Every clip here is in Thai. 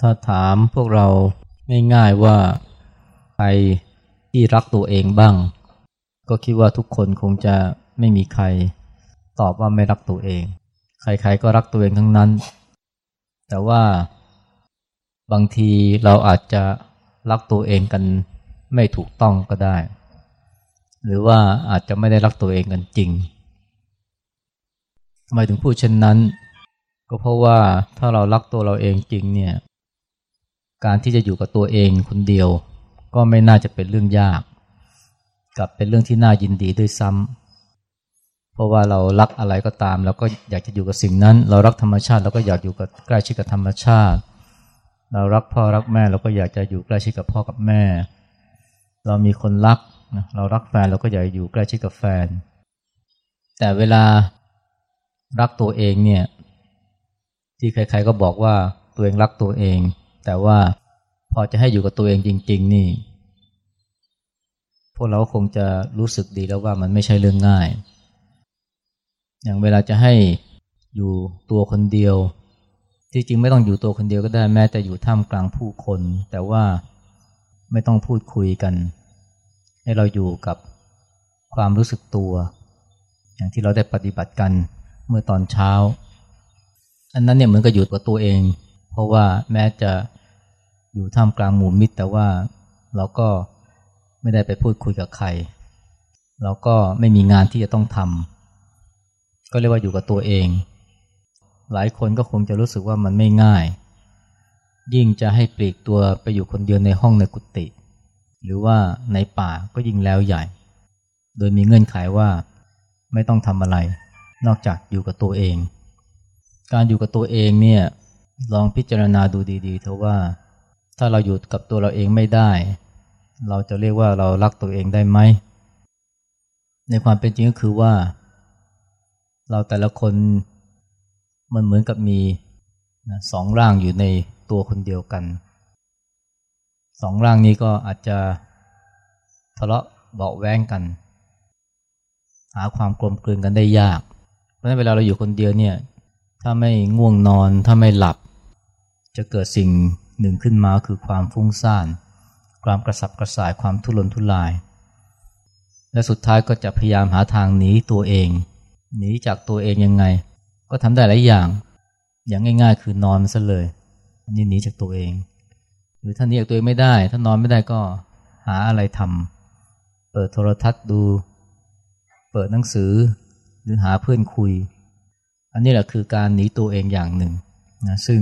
ถ้าถามพวกเราง่ายๆว่าใครที่รักตัวเองบ้าง ก็คิดว่าทุกคนคงจะไม่มีใครตอบว่าไม่รักตัวเอง ใครๆก็รักตัวเองทั้งนั้น แต่ว่าบางทีเราอาจจะรักตัวเองกันไม่ถูกต้องก็ได้ หรือว่าอาจจะไม่ได้รักตัวเองกันจริงทำไมถึงพูดเช่นนั้น ก็เพราะว่าถ้าเรารักตัวเราเองจริงเนี่ย การที่จะอยู่กับตัวเองคนเดียว ก็ไม่น่าจะเป็นเรื่องยาก กับเป็นเรื่องที่น่ายินดีด้วยซ้ำเพราะว่าเรารักอะไรก็ตามเราก็อยากจะอยู่กับสิ่งนั้น เรารักธรรมชาติเราก็อยากอยู่กับใกล้ชิดกับธรรมชาติ เรารักพ่อรักแม่เราก็อยากจะอยู่ใกล้ชิดกับพ่อกับแม่ เรามีคนรักเรารักแฟนเราก็อยากอยู่ใกล้ชิดกับแฟน แต่เวลารักตัวเองเนี่ยที่ใครๆก็บอกว่าตัวเองรักตัวเอง แต่ว่าพอจะให้อยู่กับตัวเองจริง ๆ นี่ พวกเราคงจะรู้สึกดีแล้วว่ามันไม่ใช่เรื่องง่าย อย่างเวลาจะให้อยู่ตัวคนเดียว ที่จริงไม่ต้องอยู่ตัวคนเดียวก็ได้แม้แต่อยู่ท่ามกลางผู้คน แต่ว่าไม่ต้องพูดคุยกัน ให้เราอยู่กับความรู้สึกตัว อย่างที่เราได้ปฏิบัติกันเมื่อตอนเช้า อันนั้นเนี่ยเหมือนกับอยู่กับตัวเอง เพราะว่าแม้จะอยู่ท่ามกลางหมู่มิตร แต่ว่าเราก็ไม่ได้ไปพูดคุยกับใคร เราก็ไม่มีงานที่จะต้องทำก็เรียกว่าอยู่กับตัวเอง หลายคนก็คงจะรู้สึกว่ามันไม่ง่าย ยิ่งจะให้ปลีกตัวไปอยู่คนเดียวในห้องในกุฏิหรือว่าในป่าก็ยิ่งแล้วใหญ่ โดยมีเงื่อนไขว่าไม่ต้องทำอะไร นอกจากอยู่กับตัวเอง การอยู่กับตัวเองเนี่ย ลองพิจารณาดูดีๆเถอะว่า ถ้าเราอยู่กับตัวเราเองไม่ได้ เราจะเรียกว่าเรารักตัวเองได้ไหม ในความเป็นจริงก็คือว่า เราแต่ละคนมันเหมือนกับมีสองร่างอยู่ในตัวคนเดียวกันสองร่างนี้ก็อาจจะทะเลาะเบาแวงกัน หาความกลมกลืนกันได้ยาก เพราะฉะนั้นเวลาเราอยู่คนเดียวเนี่ย ถ้าไม่ง่วงนอน ถ้าไม่หลับ จะเกิดสิ่งหนึ่งขึ้นมาคือความฟุ้งซ่าน ความกระสับกระส่ายความทุรนทุราย และสุดท้ายก็จะพยายามหาทางหนีตัวเอง หนีจากตัวเองยังไง ก็ทำได้หลายอย่าง อย่างง่ายๆ คือนอนซะเลยนี่หนีจากตัวเอง หรือถ้าหนีจากตัวเองไม่ได้ ถ้านอนไม่ได้ก็หาอะไรทำเปิดโทรทัศน์ดู เปิดหนังสือ หรือหาเพื่อนคุย อันนี้แหละคือการหนีตัวเองอย่างหนึ่งนะซึ่ง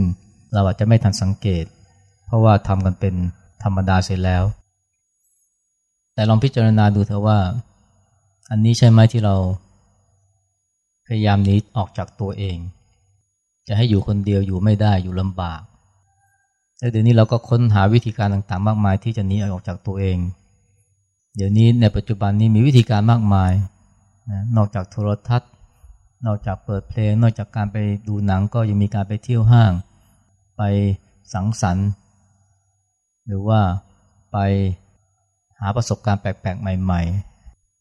เราอาจจะไม่ทันสังเกต เพราะว่าทำกันเป็นธรรมดาเสร็จแล้ว แต่ลองพิจารณาดูเถอะว่า อันนี้ใช่ไหมที่เรา พยายามหนีออกจากตัวเอง จะให้อยู่คนเดียวอยู่ไม่ได้อยู่ลำบากแล้วเดี๋ยวนี้เราก็ค้นหาวิธีการต่างๆ มากมาย ที่จะหนีออกจากตัวเอง เดี๋ยวนี้ในปัจจุบันนี้มีวิธีการมากมายนะนอกจากโทรทัศน์ นอกจากเปิดเพลง นอกจากการไปดูหนังก็ยังมีการไปเที่ยวห้าง ไปสังสรรค์ หรือว่าไปหาประสบการณ์แปลกๆ ใหม่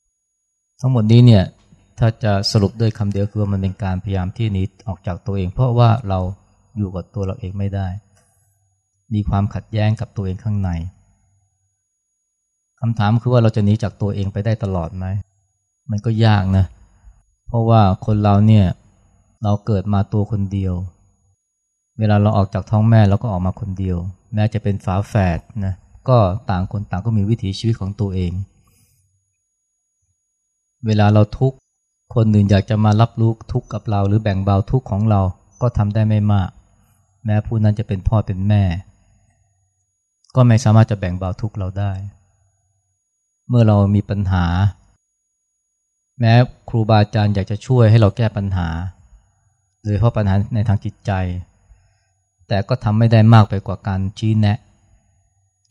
ๆ ทั้งหมดนี้เนี่ยถ้าจะสรุปด้วยคำเดียวคือมันเป็นการพยายามที่หนีออกจากตัวเอง เพราะว่าเราอยู่กับตัวเราเองไม่ได้ มีความขัดแย้งกับตัวเองข้างในคำถามคือว่าเราจะหนีจากตัวเองไปได้ตลอดไหมมันก็ยากนะเพราะว่าคนเราเนี่ยเราเกิดมาตัวคนเดียว เวลาเราออกจากท้องแม่เราก็ออกมาคนเดียว แม้จะเป็นฝาแฝดนะก็ต่างคนต่างก็มีวิถีชีวิตของตัวเอง เวลาเราทุกข์คนอื่นอยากจะมารับรู้ทุกข์กับเรา หรือแบ่งเบาทุกข์ของเราก็ทำได้ไม่มาก แม้ผู้นั้นจะเป็นพ่อเป็นแม่ ก็ไม่สามารถจะแบ่งเบาทุกข์เราได้ เมื่อเรามีปัญหา แม้ครูบาอาจารย์อยากจะช่วยให้เราแก้ปัญหาโดยเฉพาะปัญหาในทางจิตใจ แต่ก็ทำไม่ได้มากไปกว่าการชี้แนะ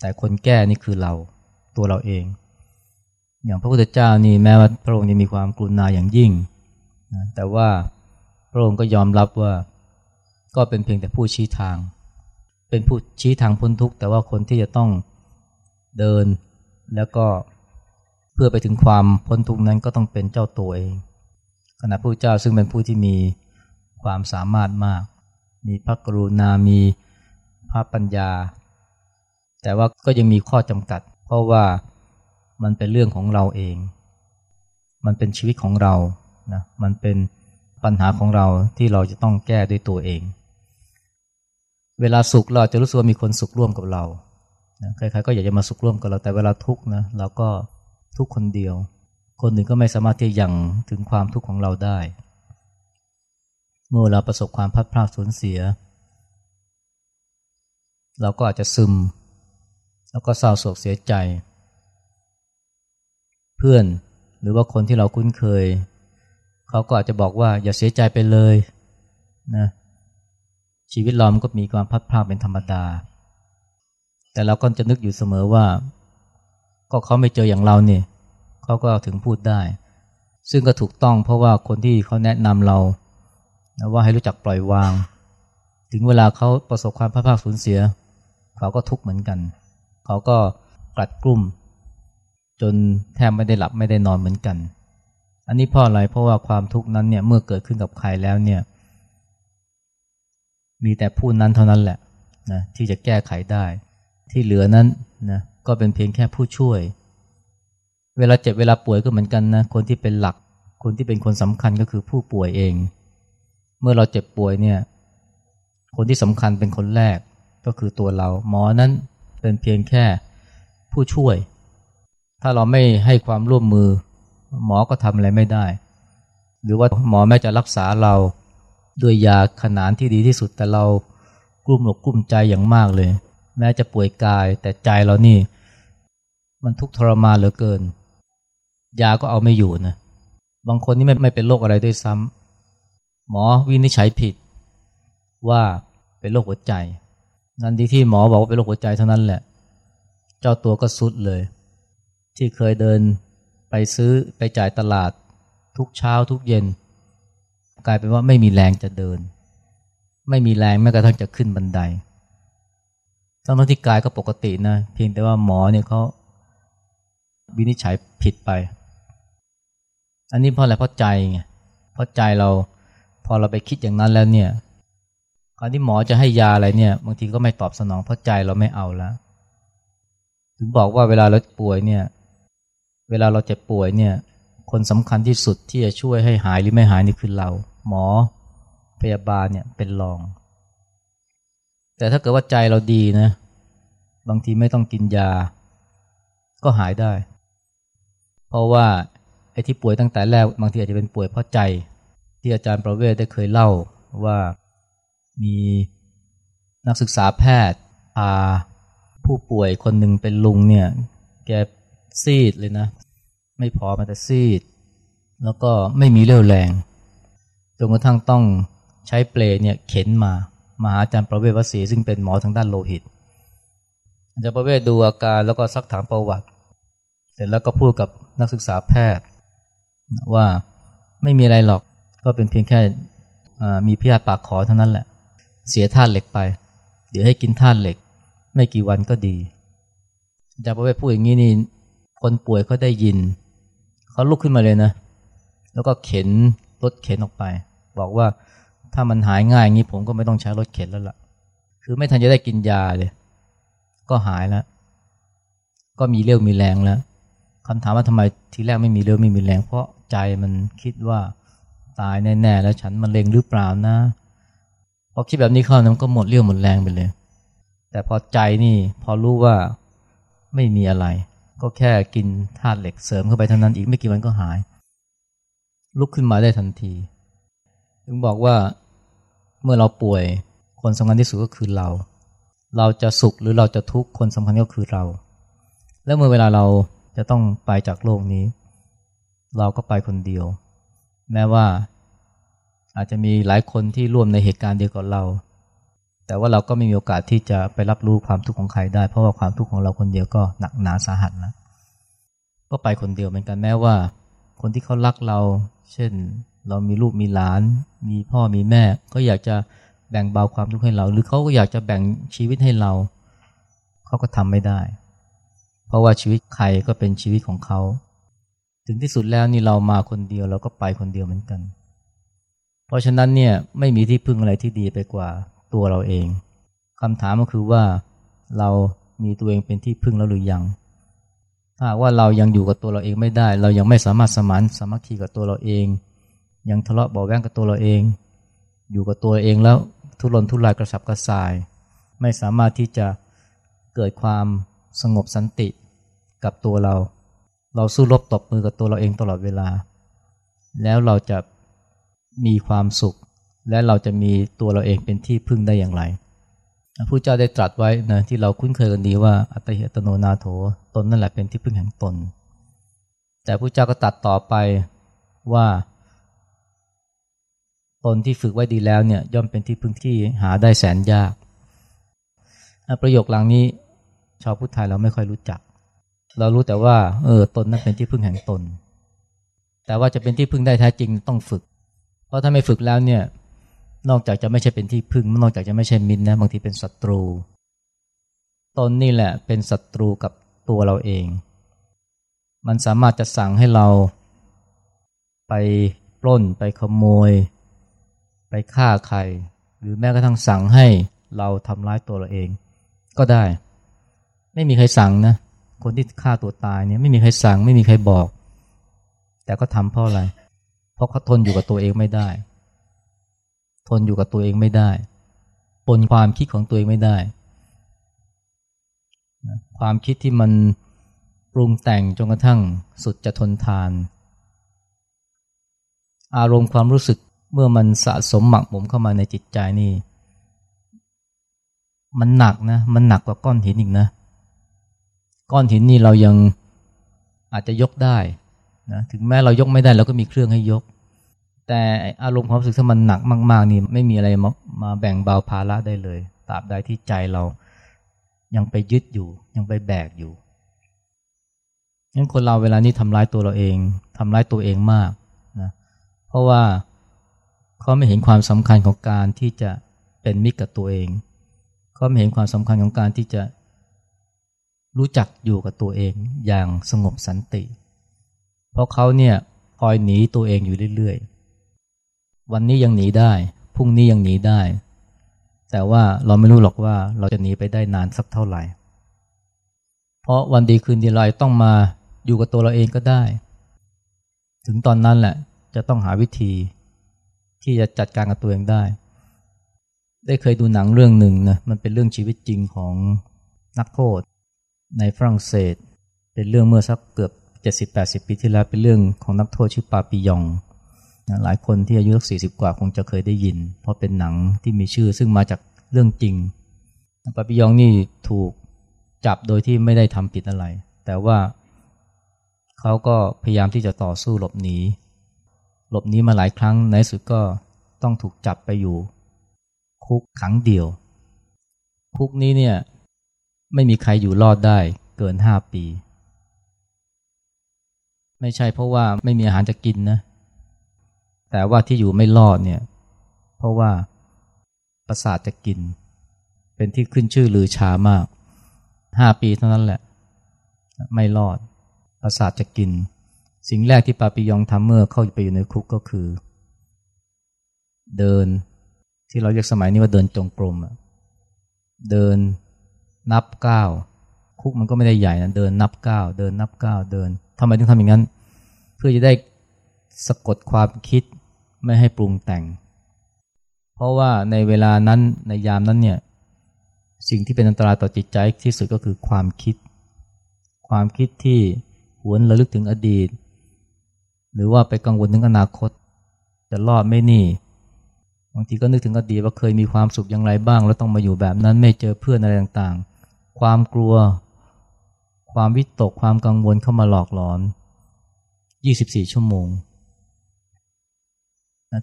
แต่คนแก้นี่คือเราตัวเราเอง อย่างพระพุทธเจ้านี่แม้ว่าพระองค์จะมีความกรุณาอย่างยิ่งนะแต่ว่าพระองค์ก็ยอมรับว่าก็เป็นเพียงแต่ผู้ชี้ทาง เป็นผู้ชี้ทางพ้นทุกข์แต่ว่าคนที่จะต้องเดินแล้วก็เพื่อไปถึงความพ้นทุกข์นั้นก็ต้องเป็นเจ้าตัวเอง ขณะพระเจ้าซึ่งเป็นผู้ที่มีความสามารถมาก มีพระกรุณา มีภาพปัญญา แต่ว่าก็ยังมีข้อจำกัด เพราะว่ามันเป็นเรื่องของเราเอง มันเป็นชีวิตของเรานะมันเป็นปัญหาของเราที่เราจะต้องแก้ด้วยตัวเอง เวลาสุขเราจะรู้สึกว่ามีคนสุขร่วมกับเรานะใครๆก็อยากจะมาสุขร่วมกับเราแต่เวลาทุกข์นะเราก็ ทุกคนเดียว คนหนึ่งก็ไม่สามารถที่ยังถึงความทุกข์ของเราได้ เมื่อเราประสบความพัดพลาดสูญเสีย เราก็อาจจะซึม แล้วก็เศร้าโศกเสียใจ เพื่อนหรือว่าคนที่เราคุ้นเคย เขาก็อาจจะบอกว่าอย่าเสียใจไปเลยนะชีวิตเรามันก็มีความพัดพลาดเป็นธรรมดา แต่เราก็จะนึกอยู่เสมอว่า ก็เขาไม่เจออย่างเราเนี่ยเขาก็ถึงพูดได้ ซึ่งก็ถูกต้องเพราะว่าคนที่เขาแนะนำเราว่าให้รู้จักปล่อยวาง ถึงเวลาเขาประสบความพัดพลาดสูญเสีย เขาก็ทุกข์เหมือนกัน เขาก็กลัดกลุ่ม จนแทบไม่ได้หลับไม่ได้นอนเหมือนกัน อันนี้เพราะอะไรเพราะว่าความทุกข์นั้นเนี่ยเมื่อเกิดขึ้นกับใครแล้วเนี่ย มีแต่ผู้นั้นเท่านั้นแหละนะที่จะแก้ไขได้ ที่เหลือนั้นนะ ก็เป็นเพียงแค่ผู้ช่วย เวลาเจ็บเวลาป่วยก็เหมือนกันนะ คนที่เป็นหลัก คนที่เป็นคนสำคัญก็คือผู้ป่วยเอง เมื่อเราเจ็บป่วยเนี่ย คนที่สำคัญเป็นคนแรกก็คือตัวเรา หมอนั้นเป็นเพียงแค่ผู้ช่วย ถ้าเราไม่ให้ความร่วมมือ หมอก็ทำอะไรไม่ได้ หรือว่าหมอแม้จะรักษาเราด้วยยาขนานที่ดีที่สุดแต่เรากลุ้มหนกกลุ้มใจอย่างมากเลย แม้จะป่วยกายแต่ใจเรานี่ มันทุกข์ทรมานเหลือเกิน ยาก็เอาไม่อยู่นะ บางคนนี่ไม่ไม่เป็นโรคอะไรด้วยซ้ำหมอวินิจฉัยผิด ว่าเป็นโรคหัวใจ นั่นที่ที่หมอบอกว่าเป็นโรคหัวใจเท่านั้นแหละ เจ้าตัวก็สุดเลย ที่เคยเดินไปซื้อไปจ่ายตลาด ทุกเช้าทุกเย็น กลายเป็นว่าไม่มีแรงจะเดิน ไม่มีแรงแม้กระทั่งจะขึ้นบันไดทั้งที่กายก็ปกตินะ เพียงแต่ว่าหมอเนี่ยเขา วินิจฉัยผิดไป อันนี้เพราะอะไรเพราะใจไงเพราะใจเราพอเราไปคิดอย่างนั้นแล้วเนี่ยการที่หมอจะให้ยาอะไรเนี่ย บางทีก็ไม่ตอบสนองเพราะใจเราไม่เอาแล้ว ถึงบอกว่าเวลาเราป่วยเนี่ย เวลาเราเจ็บป่วยเนี่ย คนสำคัญที่สุดที่จะช่วยให้หายหรือไม่หายนี่คือเรา หมอพยาบาลเนี่ยเป็นรอง แต่ถ้าเกิดว่าใจเราดีนะ บางทีไม่ต้องกินยา ก็หายได้ เพราะว่าไอ้ที่ป่วยตั้งแต่แรกบางทีอาจจะเป็นป่วยเพราะใจ ที่อาจารย์ประเวศได้เคยเล่าว่ามีนักศึกษาแพทย์พาผู้ป่วยคนหนึ่งเป็นลุงเนี่ย แกซีดเลยนะ ไม่พอมาแต่ซีด แล้วก็ไม่มีเรี่ยวแรงจนกระทั่งต้องใช้เปลเนี่ยเข็นมามาหาอาจารย์ประเวศวสีซึ่งเป็นหมอทางด้านโลหิตอาจารย์ประเวศดูอาการแล้วก็ซักถามประวัติ เสร็จแล้วก็พูดกับนักศึกษาแพทย์ ว่าไม่มีอะไรหรอกก็เป็นเพียงแค่มีพิษปากขอเท่านั้นแหละ เสียธาตุเหล็กไป เดี๋ยวให้กินธาตุเหล็ก ไม่กี่วันก็ดีอาจารย์ประเวศพูดอย่างนี้นี่คนป่วยเขาได้ยิน เขาลุกขึ้นมาเลยนะ แล้วก็เข็นรถเข็นออกไป บอกว่าถ้ามันหายง่ายอย่างนี้ผมก็ไม่ต้องใช้รถเข็นแล้วละ่ะ คือไม่ทันจะได้กินยาเลย ก็หายแล้ว ก็มีเรี่ยวมีแรงแล้ว คำถามว่าทำไมทีแรกไม่มีเรี่ยวไม่มีแรง เพราะใจมันคิดว่าตายแน่ๆแล้วฉันมันเลงหรือเปล่านะพอคิดแบบนี้เข้ามันก็หมดเรี่ยวหมดแรงไปเลย แต่พอใจนี่พอรู้ว่าไม่มีอะไร ก็แค่กินธาตุเหล็กเสริมเข้าไปเท่านั้นอีกไม่กี่วันก็หาย ลุกขึ้นมาได้ทันทีถึงบอกว่าเมื่อเราป่วยคนสำคัญที่สุดก็คือเรา เราจะสุขหรือเราจะทุกข์คนสำคัญก็คือเรา แล้วเมื่อเวลาเรา จะต้องไปจากโลกนี้ เราก็ไปคนเดียว แม้ว่าอาจจะมีหลายคนที่ร่วมในเหตุการณ์เดียวกับเรา แต่ว่าเราก็ไม่มีโอกาสที่จะไปรับรู้ความทุกข์ของใครได้ เพราะว่าความทุกข์ของเราคนเดียวก็หนักหนาสาหัสนะก็ไปคนเดียวเหมือนกันแม้ว่า คนที่เขารักเรา เช่น เรามีลูกมีหลาน มีพ่อมีแม่ ก็อยากจะแบ่งเบาความทุกข์ให้เรา หรือเขาก็อยากจะแบ่งชีวิตให้เรา เขาก็ทำไม่ได้ เพราะว่าชีวิตใครก็เป็นชีวิตของเขา ถึงที่สุดแล้วนี่เรามาคนเดียวเราก็ไปคนเดียวเหมือนกัน เพราะฉะนั้นเนี่ยไม่มีที่พึ่งอะไรที่ดีไปกว่าตัวเราเองคำถามก็คือว่าเรามีตัวเองเป็นที่พึ่งแล้วหรือยัง ถ้าว่าเรายังอยู่กับตัวเราเองไม่ได้ เรายังไม่สามารถสมานสามัคคีกับตัวเราเอง ยังทะเลาะเบาแวงกับตัวเราเอง อยู่กับตัวเองแล้วทุรนทุรายกระสับกระส่าย ไม่สามารถที่จะเกิดความสงบสันติ กับตัวเรา เราสู้รบตบมือกับตัวเราเองตลอดเวลา แล้วเราจะมีความสุข และเราจะมีตัวเราเองเป็นที่พึ่งได้อย่างไรพระพุทธเจ้าได้ตรัสไว้นะที่เราคุ้นเคยกันดีว่าอัตหิอัตโนนาโถตนนั่นแหละเป็นที่พึ่งแห่งตน แต่พระเจ้าก็ตัดต่อไปว่า ตนที่ฝึกไว้ดีแล้วเนี่ยย่อมเป็นที่พึ่งที่หาได้แสนยาก ประโยคหลังนี้ชาวพุทธไทยเราไม่ค่อยรู้จัก เรารู้แต่ว่า เออตนนั้นเป็นที่พึ่งแห่งตน แต่ว่าจะเป็นที่พึ่งได้แท้จริงต้องฝึก เพราะถ้าไม่ฝึกแล้วเนี่ย นอกจากจะไม่ใช่เป็นที่พึ่ง นอกจากจะไม่ใช่มิตรนะบางทีเป็นศัตรู ตนนี่แหละเป็นศัตรูกับตัวเราเอง มันสามารถจะสั่งให้เรา ไปปล้นไปขโมย ไปฆ่าใคร หรือแม้กระทั่งสั่งให้เราทำร้ายตัวเราเอง ก็ได้ ไม่มีใครสั่งนะ คนที่ฆ่าตัวตายเนี่ยไม่มีใครสั่งไม่มีใครบอก แต่ก็ทำเพราะอะไร เพราะเขาทนอยู่กับตัวเองไม่ได้ ทนอยู่กับตัวเองไม่ได้ปนความคิดของตัวเองไม่ได้ ความคิดที่มันปรุงแต่งจนกระทั่งสุดจะทนทาน อารมณ์ความรู้สึกเมื่อมันสะสมหมักหมมเข้ามาในจิตใจนี่ มันหนักนะ มันหนักกว่าก้อนหินอีกนะ ก้อนหินนี่เรายังอาจจะยกได้นะถึงแม้เรายกไม่ได้เราก็มีเครื่องให้ยก แต่อารมณ์ความรู้สึกถ้ามันหนักมาก ๆ นี่ไม่มีอะไรมามาแบ่งเบาภาระได้เลยตราบใดที่ใจเรายังไปยึดอยู่ ยังไปแบกอยู่งั้นคนเราเวลานี้ทำร้ายตัวเราเองทำร้ายตัวเองมากนะเพราะว่าเขาไม่เห็นความสำคัญของการที่จะเป็นมิตรกับตัวเอง เขาไม่เห็นความสำคัญของการที่จะ รู้จักอยู่กับตัวเองอย่างสงบสันติ เพราะเขาเนี่ยคอยหนีตัวเองอยู่เรื่อยๆ วันนี้ยังหนีได้ พรุ่งนี้ยังหนีได้ แต่ว่าเราไม่รู้หรอกว่าเราจะหนีไปได้นานสักเท่าไหร่ เพราะวันดีคืนดีเราต้องมาอยู่กับตัวเราเองก็ได้ ถึงตอนนั้นแหละจะต้องหาวิธี ที่จะจัดการกับตัวเองได้ ได้เคยดูหนังเรื่องหนึ่งนะ มันเป็นเรื่องชีวิตจริงของนักโทษ ในฝรั่งเศส เป็นเรื่องเมื่อสักเกือบ 70-80 ปีที่แล้วเป็นเรื่องของนักโทษชื่อปาปิยองหลายคนที่อายุสักสี่สิบกว่าคงจะเคยได้ยิน เพราะเป็นหนังที่มีชื่อซึ่งมาจากเรื่องจริงปาปิยองนี่ถูกจับโดยที่ไม่ได้ทำผิดอะไร แต่ว่าเขาก็พยายามที่จะต่อสู้หลบหนี หลบหนีมาหลายครั้งในสุดก็ต้องถูกจับไปอยู่ คุกขังเดียว คุกนี้เนี่ย ไม่มีใครอยู่รอดได้เกินห้าปี ไม่ใช่เพราะว่าไม่มีอาหารจะกินนะ แต่ว่าที่อยู่ไม่รอดเนี่ย เพราะว่าประสาทจะกิน เป็นที่ขึ้นชื่อลือชามากห้าปีเท่านั้นแหละ ไม่รอด ประสาทจะกิน สิ่งแรกที่ปาปิยองทำเมื่อเข้าไปอยู่ในคุกก็คือ เดินที่เราเรียกสมัยนี้ว่าเดินจงกรมเดิน นับก้าวคุกมันก็ไม่ได้ใหญ่นะเดินนับก้าวเดินนับก้าวเดินทำไมถึงทำอย่างนั้น เพื่อจะได้สะกดความคิดไม่ให้ปรุงแต่ง เพราะว่าในเวลานั้นในยามนั้นเนี่ยสิ่งที่เป็นอันตรายต่อจิตใจที่สุดก็คือความคิด ความคิดที่หวนระลึกถึงอดีต หรือว่าไปกังวลถึงอนาคต จะรอดไม่นี่บางทีก็นึกถึงอดีตว่าเคยมีความสุขอย่างไรบ้าง แล้วต้องมาอยู่แบบนั้นไม่เจอเพื่อนอะไรต่างๆ ความกลัว ความวิตก ความกังวลเข้ามาหลอกหลอน 24 ชั่วโมง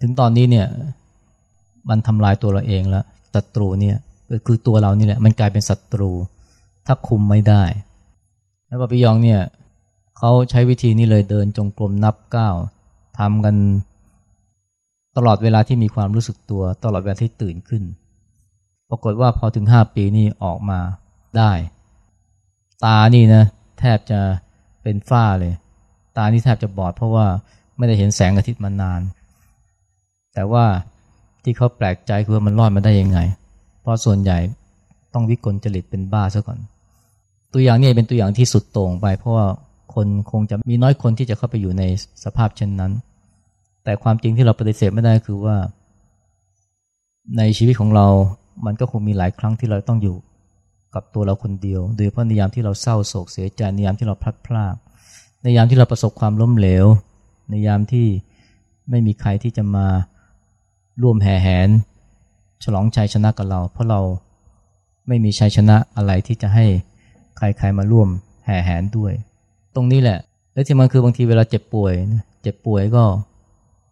ถึงตอนนี้เนี่ยมันทำลายตัวเราเองแล้วศัตรูเนี่ยคือตัวเรานี่แหละมันกลายเป็นศัตรู ถ้าคุมไม่ได้ แล้วปิยองเนี่ยเขาใช้วิธีนี้เลยเดินจงกรมนับก้าวทำกันตลอดเวลาที่มีความรู้สึกตัว ตลอดเวลาที่ตื่นขึ้น ปรากฏว่าพอถึงห้าปีนี่ออกมา ได้ ตานี่นะแทบจะเป็นฝ้าเลย ตานี่แทบจะบอดเพราะว่าไม่ได้เห็นแสงอาทิตย์มานาน แต่ว่าที่เขาแปลกใจคือมันรอดมาได้ยังไง เพราะส่วนใหญ่ต้องวิกลจริตเป็นบ้าซะก่อน ตัวอย่างนี้เป็นตัวอย่างที่สุดโต่งไปเพราะว่าคนคงจะมีน้อยคนที่จะเข้าไปอยู่ในสภาพเช่นนั้น แต่ความจริงที่เราปฏิเสธไม่ได้คือว่า ในชีวิตของเรา มันก็คงมีหลายครั้งที่เราต้องอยู่ กับตัวเราคนเดียว โดยเพราะในยามที่เราเศร้าโศกเสียใจในยามที่เราพลัดพราก ในยามที่เราประสบความล้มเหลว ในยามที่ไม่มีใครที่จะมาร่วมแห่แหน ฉลองชัยชนะกับเรา เพราะเราไม่มีชัยชนะอะไรที่จะให้ใครๆมาร่วมแห่แหนด้วย ตรงนี้แหละ และที่มันคือบางทีเวลาเจ็บป่วย เจ็บป่วยก็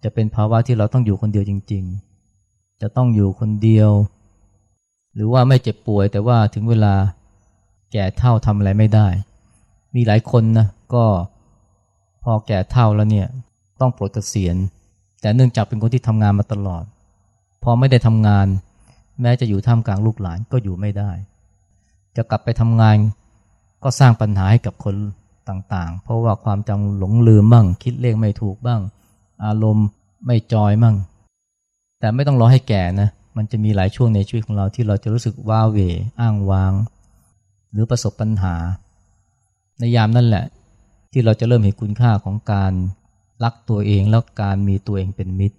จะเป็นภาวะที่เราต้องอยู่คนเดียวจริง ๆ จะต้องอยู่คนเดียว หรือว่าไม่เจ็บป่วยแต่ว่าถึงเวลาแก่เท่าทำอะไรไม่ได้ มีหลายคนนะก็พอแก่เท่าแล้วเนี่ยต้องปลดเกษียณ แต่เนื่องจากเป็นคนที่ทำงานมาตลอด พอไม่ได้ทำงาน แม้จะอยู่ท่ามกลางลูกหลานก็อยู่ไม่ได้ จะกลับไปทำงานก็สร้างปัญหาให้กับคนต่างๆ เพราะว่าความจำหลงลืมบ้างคิดเลขไม่ถูกบ้าง อารมณ์ไม่จอยบ้างแต่ไม่ต้องรอให้แก่นะ มันจะมีหลายช่วงในชีวิตของเราที่เราจะรู้สึกว้าเหวอ้างว้าง หรือประสบปัญหา ในยามนั่นแหละ ที่เราจะเริ่มเห็นคุณค่าของการรักตัวเองแล้วการมีตัวเองเป็นมิตร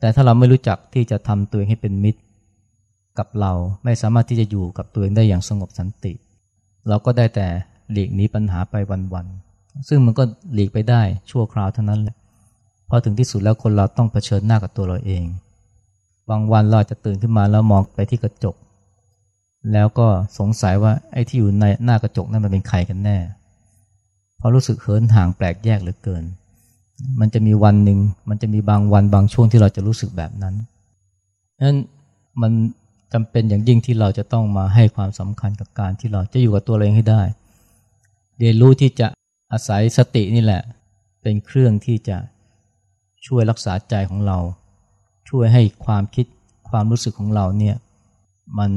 แต่ถ้าเราไม่รู้จักที่จะทำตัวเองให้เป็นมิตร กับเราไม่สามารถที่จะอยู่กับตัวเองได้อย่างสงบสันติ เราก็ได้แต่หลีกหนีปัญหาไปวันๆซึ่งมันก็หลีกไปได้ชั่วคราวเท่านั้นแหละพอถึงที่สุดแล้วคนเราต้องเผชิญหน้ากับตัวเราเอง บางวันเราจะตื่นขึ้นมาแล้วมองไปที่กระจก แล้วก็สงสัยว่าไอ้ที่อยู่ในหน้ากระจกนั้นมันเป็นใครกันแน่พราะรู้สึกเหินห่างแปลกแยกเหลือเกิน มันจะมีวันหนึ่งมันจะมีบางวันบางช่วงที่เราจะรู้สึกแบบนั้นนั้นมันจำเป็นอย่างยิ่งที่เราจะต้องมาให้ความสำคัญกับการที่เราจะอยู่กับตัวเองให้ได้ เรียนรู้ที่จะอาศัยสตินี่แหละ เป็นเครื่องที่จะช่วยรักษาใจของเรา ช่วยให้ความคิดความรู้สึกของเราเนี่ยมัน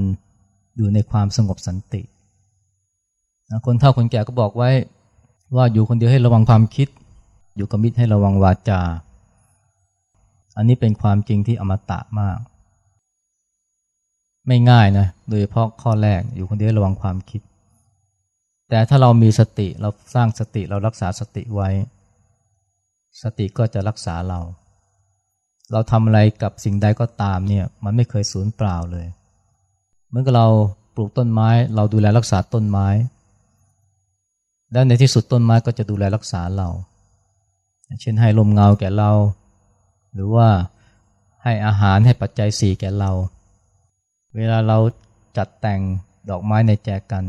อยู่ในความสงบสันติคนเฒ่าคนแก่ก็บอกไว้ว่าอยู่คนเดียวให้ระวังความคิด อยู่กับมิตรให้ระวังวาจา อันนี้เป็นความจริงที่อมตะมาก ไม่ง่ายนะโดยเฉพาะข้อแรกอยู่คนเดียวให้ระวังความคิด แต่ถ้าเรามีสติเราสร้างสติเรารักษาสติไว้ สติก็จะรักษาเรา เราทำอะไรกับสิ่งใดก็ตามเนี่ยมันไม่เคยสูญเปล่าเลยเหมือนกับเราปลูกต้นไม้ เราดูแลรักษาต้นไม้ แล้วในที่สุดต้นไม้ก็จะดูแลรักษาเรา เช่นให้ลมเงาแก่เรา หรือว่าให้อาหารให้ปัจจัยสี่แก่เรา เวลาเราจัดแต่งดอกไม้ในแจกัน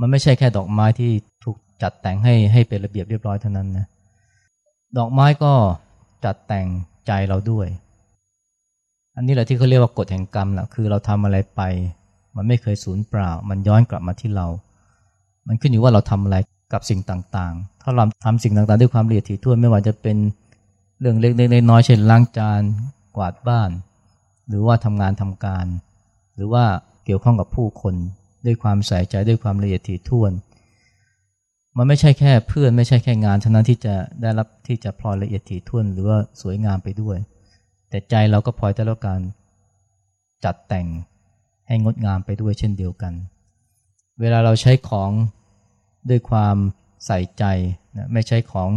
มันไม่ใช่แค่ดอกไม้ที่ถูกจัดแต่งให้ให้เป็นระเบียบเรียบร้อยเท่านั้นนะ ดอกไม้ก็จัดแต่ง ใจเราด้วย อันนี้แหละที่เขาเรียกว่ากฎแห่งกรรมแหละคือเราทำอะไรไป มันไม่เคยสูญเปล่า มันย้อนกลับมาที่เรา มันขึ้นอยู่ว่าเราทำอะไรกับสิ่งต่างๆ ถ้าเราทำสิ่งต่างๆ ด้วยความละเอียดถี่ถ้วนไม่ว่าจะเป็นเรื่องเล็กๆน้อยๆเช่นล้างจานกวาดบ้าน หรือว่าทำงานทำการ หรือว่าเกี่ยวข้องกับผู้คน ด้วยความใส่ใจด้วยความละเอียดถี่ถ้วน มันไม่ใช่แค่เพื่อนไม่ใช่แค่งานเท่านั้นที่จะได้รับที่จะพลอยละเอียดถี่ถ้วนหรือว่าสวยงามไปด้วย แต่ใจเราก็พลอยได้รับการจัดแต่งให้งดงามไปด้วยเช่นเดียวกัน เวลาเราใช้ของด้วยความใส่ใจนะไม่ใช้ของ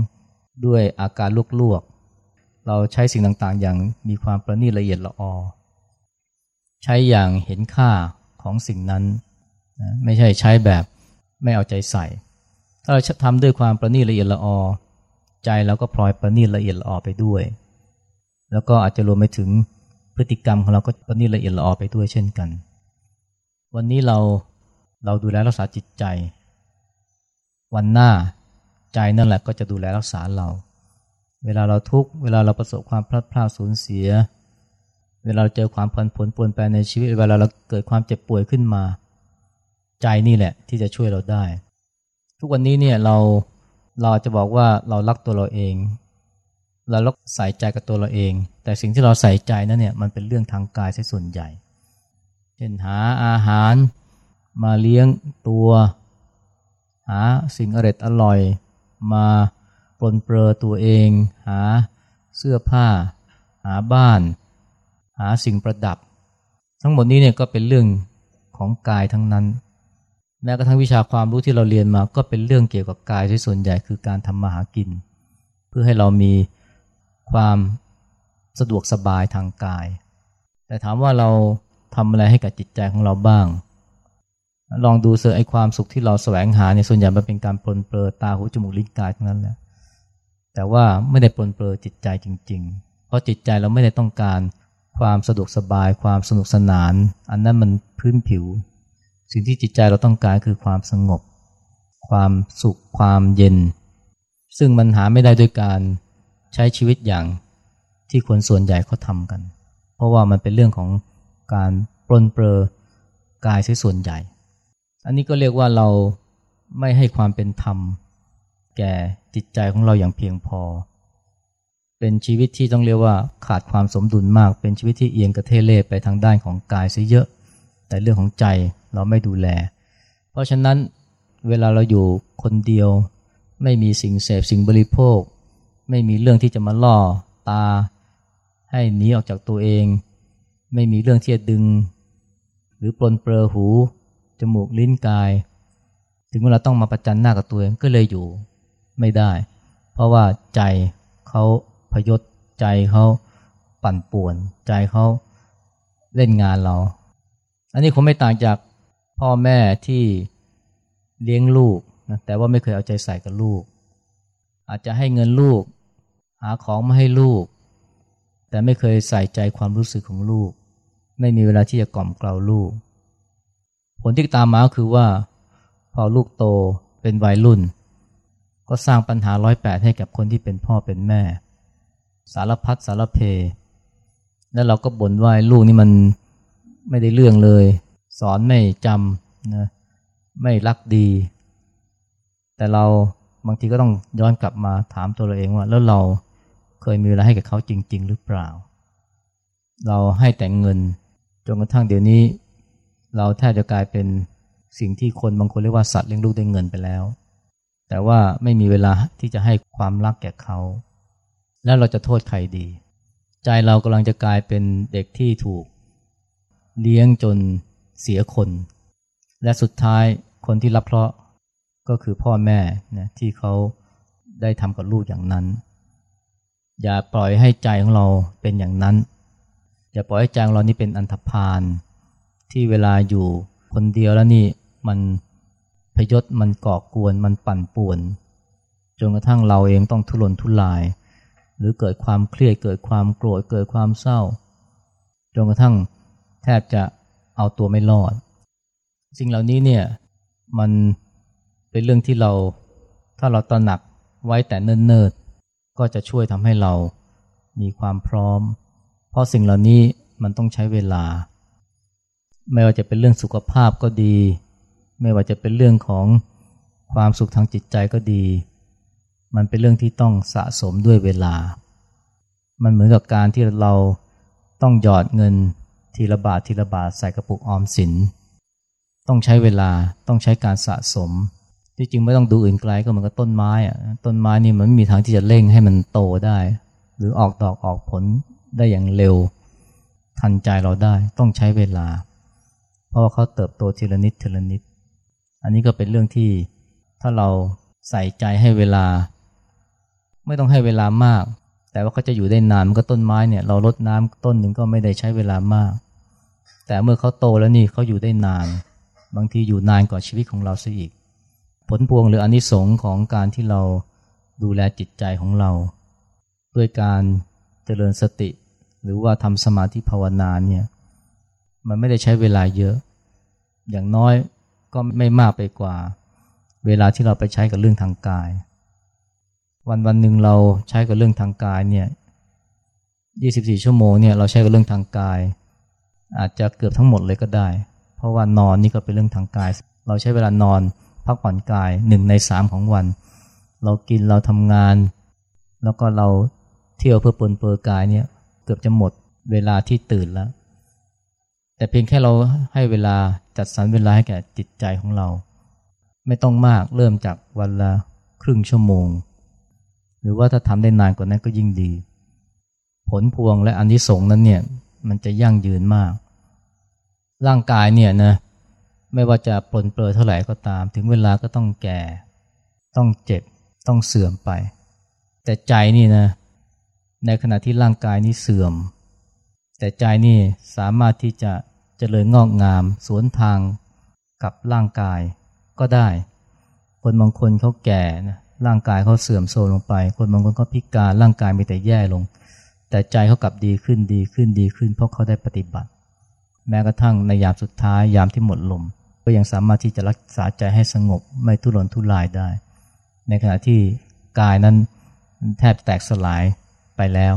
ด้วยอาการลวกๆ เราใช้สิ่งต่างๆ อย่างมีความประณีตละเอียดละออ ใช้อย่างเห็นค่าของสิ่งนั้นนะไม่ใช่ใช้แบบไม่เอาใจใส่ ถ้าเราทำด้วยความประณีตละเอียดละออ ใจเราก็พลอยประณีตละเอียดละออไปด้วย แล้วก็อาจจะรวมไปถึงพฤติกรรมของเราก็ประณีตละเอียดละออไปด้วยเช่นกัน วันนี้เราเราดูแลรักษาจิตใจ วันหน้าใจนั่นแหละก็จะดูแลรักษาเรา เวลาเราทุกข์เวลาเราประสบความพลาดพลาดสูญเสีย เวลาเราเจอความพันผลปวนแปรในชีวิต เวลาเราเกิดความเจ็บป่วยขึ้นมา ใจนี่แหละที่จะช่วยเราได้ ทุกวันนี้เนี่ยเราเราจะบอกว่าเรารักตัวเราเอง เราลักใส่ใจกับตัวเราเอง แต่สิ่งที่เราใส่ใจนั้นเนี่ยมันเป็นเรื่องทางกายใช่ส่วนใหญ่ เช่นหาอาหารมาเลี้ยงตัว หาสิ่งอร่อยอร่อย มาปลนเปลือตัวเอง หาเสื้อผ้า หาบ้าน หาสิ่งประดับ ทั้งหมดนี้เนี่ยก็เป็นเรื่องของกายทั้งนั้น แม้กระทั่งวิชาความรู้ที่เราเรียนมาก็เป็นเรื่องเกี่ยวกับกายที่ส่วนใหญ่คือการทำมาหากิน เพื่อให้เรามีความสะดวกสบายทางกาย แต่ถามว่าเราทำอะไรให้กับจิตใจของเราบ้าง ลองดูเสอไอความสุขที่เราแสวงหาเนี่ยส่วนใหญ่มันเป็นการปลนเปลือตาหูจมูกลิ้นกายทั้งนั้นแหละแต่ว่าไม่ได้ปลนเปลือจิตใจจริง ๆ เพราะจิตใจเราไม่ได้ต้องการความสะดวกสบายความสนุกสนาน อันนั้นมันพื้นผิว สิ่งที่จิตใจเราต้องการคือความสงบ ความสุข ความเย็น ซึ่งมันหาไม่ได้ด้วยการใช้ชีวิตอย่างที่คนส่วนใหญ่เขาทำกัน เพราะว่ามันเป็นเรื่องของการปลนเปลือกายเสียส่วนใหญ่ อันนี้ก็เรียกว่าเราไม่ให้ความเป็นธรรม แก่จิตใจของเราอย่างเพียงพอ เป็นชีวิตที่ต้องเรียกว่าขาดความสมดุลมาก เป็นชีวิตที่เอียงกระเทเล่ไปทางด้านของกายซะเยอะ แต่เรื่องของใจ เราไม่ดูแล เพราะฉะนั้นเวลาเราอยู่คนเดียว ไม่มีสิ่งเสพสิ่งบริโภค ไม่มีเรื่องที่จะมาล่อตา ให้หนีออกจากตัวเอง ไม่มีเรื่องที่จะดึง หรือปลนเปลือหู จมูกลิ้นกาย ถึงเวลาต้องมาประจันหน้ากับตัวเองก็เลยอยู่ไม่ได้ เพราะว่าใจเขาพยศใจเขาปั่นป่วน ใจเขาเล่นงานเรา อันนี้คงไม่ต่างจาก พ่อแม่ที่เลี้ยงลูกนะแต่ว่าไม่เคยเอาใจใส่กับลูก อาจจะให้เงินลูก หาของมาให้ลูก แต่ไม่เคยใส่ใจความรู้สึกของลูก ไม่มีเวลาที่จะกล่อมเกลาลูก ผลที่ตามมาคือว่า พอลูกโตเป็นวัยรุ่น ก็สร้างปัญหาร้อยแปดให้กับคนที่เป็นพ่อเป็นแม่ สารพัดสารเพ แล้วเราก็บ่นว่าลูกนี่มันไม่ได้เรื่องเลย อนไม่จำนะไม่รักดี แต่เราบางทีก็ต้องย้อนกลับมาถามตัวเราเองว่า แล้วเราเคยมีเวลาให้กับเขาจริง ๆ หรือเปล่า เราให้แต่งเงินจนกระทั่งเดี๋ยวนี้ เราแทบจะกลายเป็นสิ่งที่คนบางคนเรียกว่าสัตว์เลี้ยงลูกด้วยเงินไปแล้ว แต่ว่าไม่มีเวลาที่จะให้ความรักแก่เขา แล้วเราจะโทษใครดี ใจเรากำลังจะกลายเป็นเด็กที่ถูกเลี้ยงจน เสียคน และสุดท้ายคนที่รับเพราะห์ก็คือพ่อแม่นะที่เขาได้ทำกับลูกอย่างนั้น อย่าปล่อยให้ใจของเราเป็นอย่างนั้น อย่าปล่อยให้ใจของเรานี่เป็นอันธพาลที่เวลาอยู่คนเดียวแล้วนี่มันพยศมันก่อกวนมันปั่นป่วนจนกระทั่งเราเองต้องทุรนทุราย หรือเกิดความเครียดเกิดความโกรธเกิดความเศร้าจนกระทั่งแทบจะ เอาตัวไม่รอด สิ่งเหล่านี้เนี่ยมันเป็นเรื่องที่เราถ้าเราตระหนักไว้แต่เนิ่นๆก็จะช่วยทำให้เรามีความพร้อม เพราะสิ่งเหล่านี้มันต้องใช้เวลา ไม่ว่าจะเป็นเรื่องสุขภาพก็ดี ไม่ว่าจะเป็นเรื่องของความสุขทางจิตใจก็ดี มันเป็นเรื่องที่ต้องสะสมด้วยเวลา มันเหมือนกับการที่เราต้องหยอดเงิน ทีละบาททีละบาทใส่กระปุกออมสิน ต้องใช้เวลาต้องใช้การสะสม ที่จริงไม่ต้องดูอื่นไกลก็เหมือนกับต้นไม้อะต้นไม้นี่มันไม่มีทางที่จะเร่งให้มันโตได้ หรือออกดอกออกผลได้อย่างเร็ว ทันใจเราได้ต้องใช้เวลา เพราะว่าเขาเติบโตทีละนิดทีละนิด อันนี้ก็เป็นเรื่องที่ถ้าเราใส่ใจให้เวลา ไม่ต้องให้เวลามากแต่ว่าเขาจะอยู่ได้นานมันก็ต้นไม้เนี่ยเราลดน้ำต้นหนึ่งก็ไม่ได้ใช้เวลามาก แต่เมื่อเขาโตแล้วนี่เขาอยู่ได้นาน บางทีอยู่นานกว่าชีวิตของเราซะอีก ผลพวงหรืออนิสงค์ของการที่เราดูแลจิตใจของเรา ด้วยการเจริญสติ หรือว่าทำสมาธิภาวนาเนี่ยมันไม่ได้ใช้เวลาเยอะ อย่างน้อยก็ไม่มากไปกว่า เวลาที่เราไปใช้กับเรื่องทางกาย วันวันหนึ่งเราใช้กับเรื่องทางกายเนี่ย24 ชั่วโมงเนี่ยเราใช้กับเรื่องทางกาย อาจจะเกือบทั้งหมดเลยก็ได้ เพราะว่านอนนี่ก็เป็นเรื่องทางกาย เราใช้เวลานอนพักผ่อนกายหนึ่งในสามของวัน เรากินเราทำงาน แล้วก็เราเที่ยวเพื่อปลนเปื้อกายเนี่ยเกือบจะหมดเวลาที่ตื่นแล้ว แต่เพียงแค่เราให้เวลาจัดสรรเวลาให้แก่จิตใจของเรา ไม่ต้องมากเริ่มจากวันละครึ่งชั่วโมง หรือว่าถ้าทำได้นานกว่านั้นก็ยิ่งดี ผลพวงและอันที่สงนั้นเนี่ยมันจะยั่งยืนมาก ร่างกายเนี่ยนะไม่ว่าจะปลนเปลือเท่าไหร่ก็ตาม ถึงเวลาก็ต้องแก่ ต้องเจ็บ ต้องเสื่อมไป แต่ใจนี่นะ ในขณะที่ร่างกายนี้เสื่อม แต่ใจนี่สามารถที่จะจะเจริญงอกงาม สวนทางกับร่างกายก็ได้ คนบางคนเขาแก่นะร่างกายเขาเสื่อมโทรมลงไป คนบางคนเขาพิการร่างกายมีแต่แย่ลง แต่ใจเขากลับดีขึ้นดีขึ้นดีขึ้น เพราะเขาได้ปฏิบัติ แม้กระทั่งในยามสุดท้ายยามที่หมดลม ก็ยังสามารถที่จะรักษาใจให้สงบไม่ทุรนทุรายได้ ในขณะที่กายนั้นแทบแตกสลายไปแล้ว